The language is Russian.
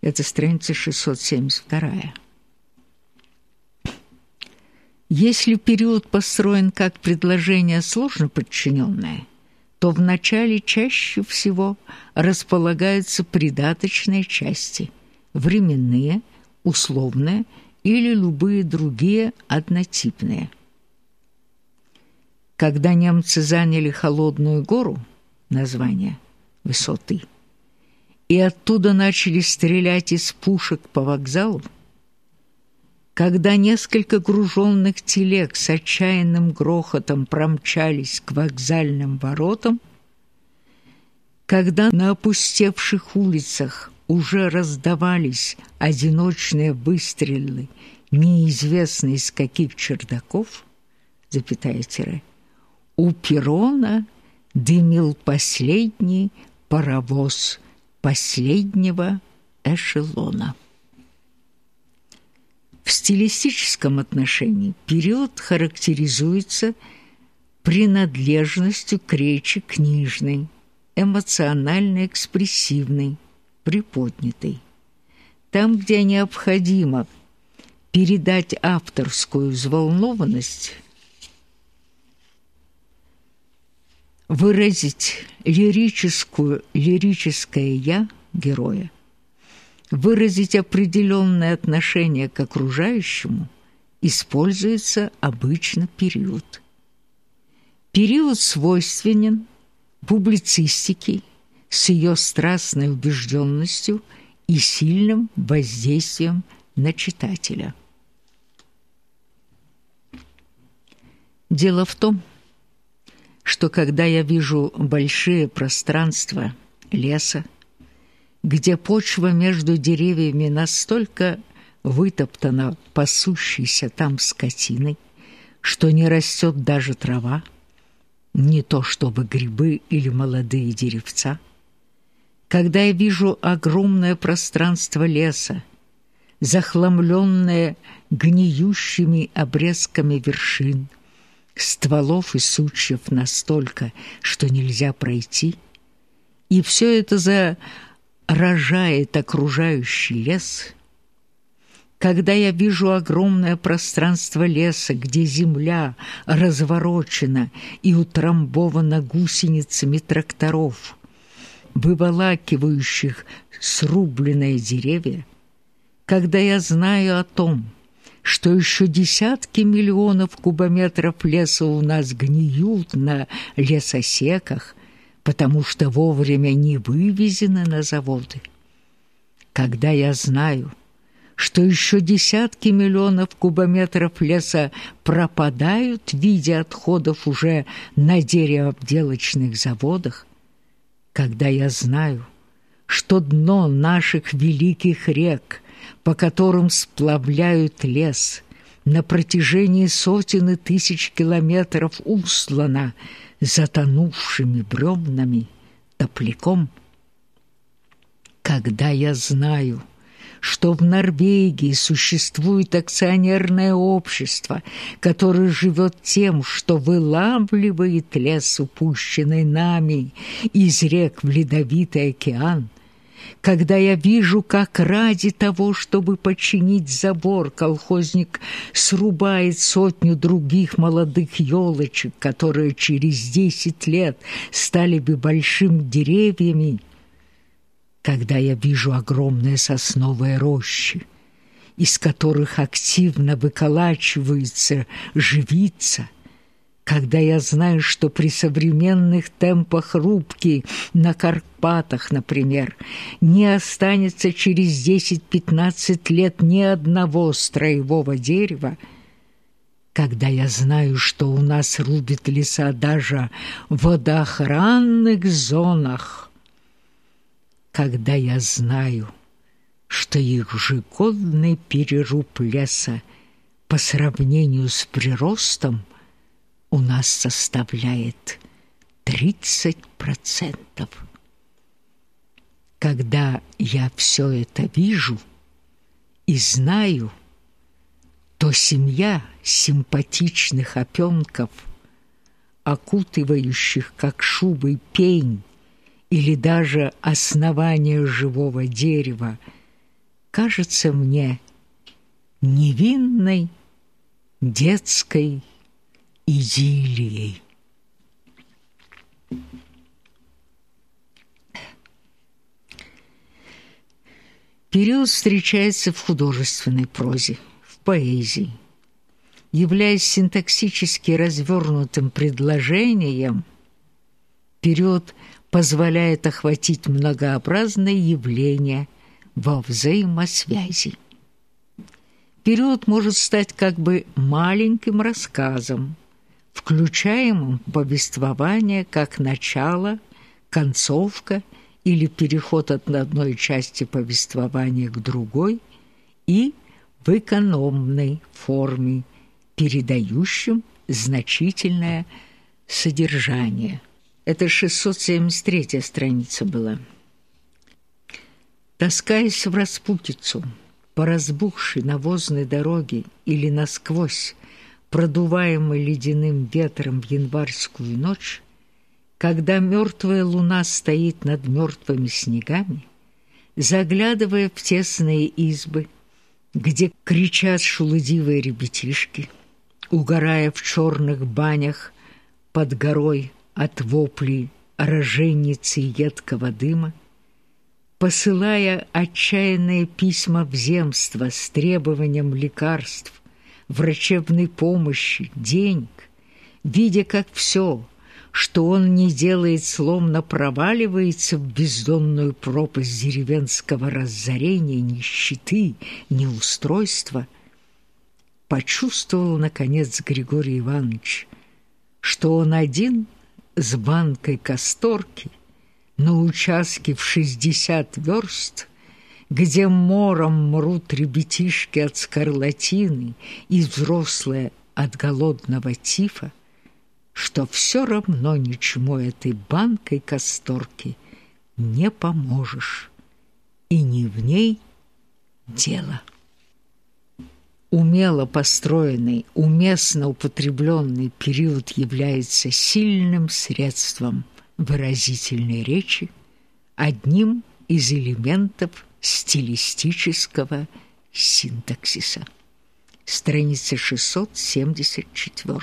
Это страница 672. Если период построен как предложение сложно подчиненное, то в начале чаще всего располагаются придаточные части – временные, условные или любые другие однотипные. Когда немцы заняли Холодную гору, название высоты, и оттуда начали стрелять из пушек по вокзалу, когда несколько груженных телег с отчаянным грохотом промчались к вокзальным воротам, когда на опустевших улицах уже раздавались одиночные выстрелы неизвестно из каких чердаков, запятая тире, у перрона дымил последний паровоз последнего эшелона. В стилистическом отношении период характеризуется принадлежностью к речи книжной, эмоционально-экспрессивной, приподнятой. Там, где необходимо передать авторскую взволнованность, выразить лирическую, лирическое «я» героя, выразить определенное отношение к окружающему, используется обычно период. Период свойственен публицистике с ее страстной убежденностью и сильным воздействием на читателя. Дело в том, что когда я вижу большие пространства леса, где почва между деревьями настолько вытоптана пасущейся там скотиной, что не растет даже трава, не то чтобы грибы или молодые деревца. Когда я вижу огромное пространство леса, захламленное гниющими обрезками вершин, стволов и сучьев настолько, что нельзя пройти, и все это за рожает окружающий лес, когда я вижу огромное пространство леса, где земля разворочена и утрамбована гусеницами тракторов, выволакивающих срубленные деревья, когда я знаю о том, что еще десятки миллионов кубометров леса у нас гниют на лесосеках, потому что вовремя не вывезены на заводы. Когда я знаю, что еще десятки миллионов кубометров леса пропадают в виде отходов уже на деревообделочных заводах, когда я знаю, что дно наших великих рек, по которым сплавляют лес, на протяжении сотен и тысяч километров услано затонувшими бревнами, топляком. Когда я знаю, что в Норвегии существует акционерное общество, которое живет тем, что вылавливает лес, упущенный нами из рек в ледовитый океан, когда я вижу, как ради того, чтобы починить забор, колхозник срубает сотню других молодых елочек, которые через десять лет стали бы большими деревьями, когда я вижу огромные сосновые рощи, из которых активно выколачивается живица – когда я знаю, что при современных темпах рубки на Карпатах, например, не останется через 10-15 лет ни одного строевого дерева, когда я знаю, что у нас рубят леса даже в водоохранных зонах, когда я знаю, что их ежегодный переруб леса по сравнению с приростом – у нас составляет 30%. Когда я все это вижу и знаю, то семья симпатичных опенков, окутывающих как шубой пень или даже основание живого дерева, кажется мне невинной детской идиллией. Период встречается в художественной прозе, в поэзии. Являясь синтаксически развернутым предложением, период позволяет охватить многообразные явления во взаимосвязи. Период может стать как бы маленьким рассказом, включаемым в повествование как начало, концовка или переход от одной части повествования к другой и в экономной форме, передающим значительное содержание. Это 673 страница была. Таскаясь в распутицу – по разбухшей навозной дороге или насквозь продуваемой ледяным ветром в январскую ночь, когда мертвая луна стоит над мертвыми снегами, заглядывая в тесные избы, где кричат шелудивые ребятишки, угорая в черных банях под горой от воплей роженицы едкого дыма, посылая отчаянные письма в земство с требованием лекарств, врачебной помощи, денег, видя, как все, что он не делает, сломно проваливается в бездонную пропасть деревенского разорения, нищеты, неустройства, почувствовал, наконец, Григорий Иванович, что он один с банкой касторки на участке в шестьдесят верст, где мором мрут ребятишки от скарлатины и взрослые от голодного тифа, что все равно ничему этой банкой касторки не поможешь, и не в ней дело. Умело построенный, уместно употребленный период является сильным средством – выразительной речи одним из элементов стилистического синтаксиса. Страница 674.